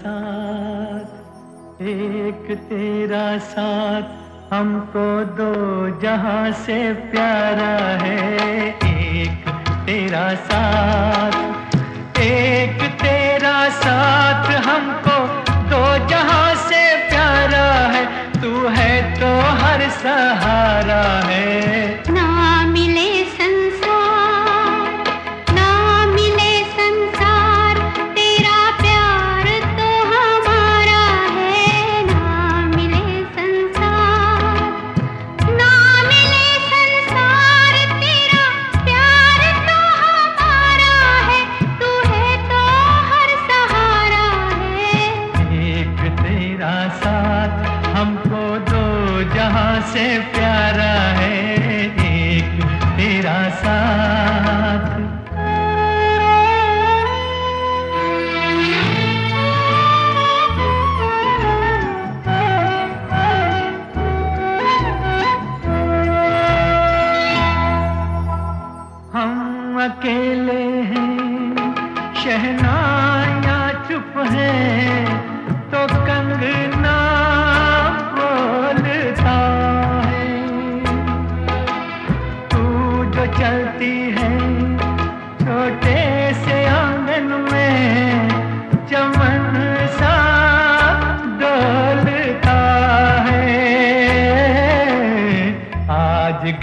साथ। एक तेरा साथ, हमको दो, जहाँ से प्यारा है। एक तेरा साथ, एक तेरा साथ, हमको से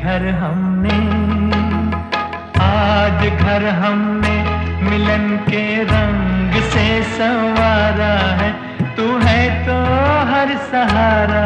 घर हमने, आज घर हमने मिलन के रंग से संवारा है। तू है तो हर सहारा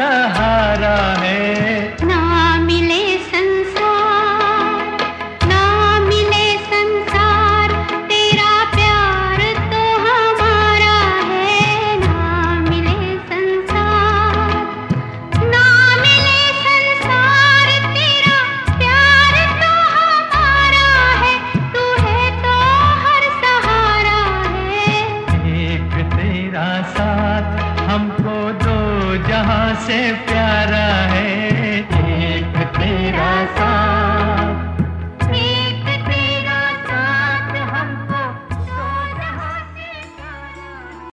सहारा है। ना मिले संसार ना मिले संसार तेरा प्यार तो हमारा है। ना मिले संसार ना मिले संसार तेरा प्यार तो हमारा है। तू है तो हर सहारा है। एक तेरा साथ कहाँ से प्यारा है।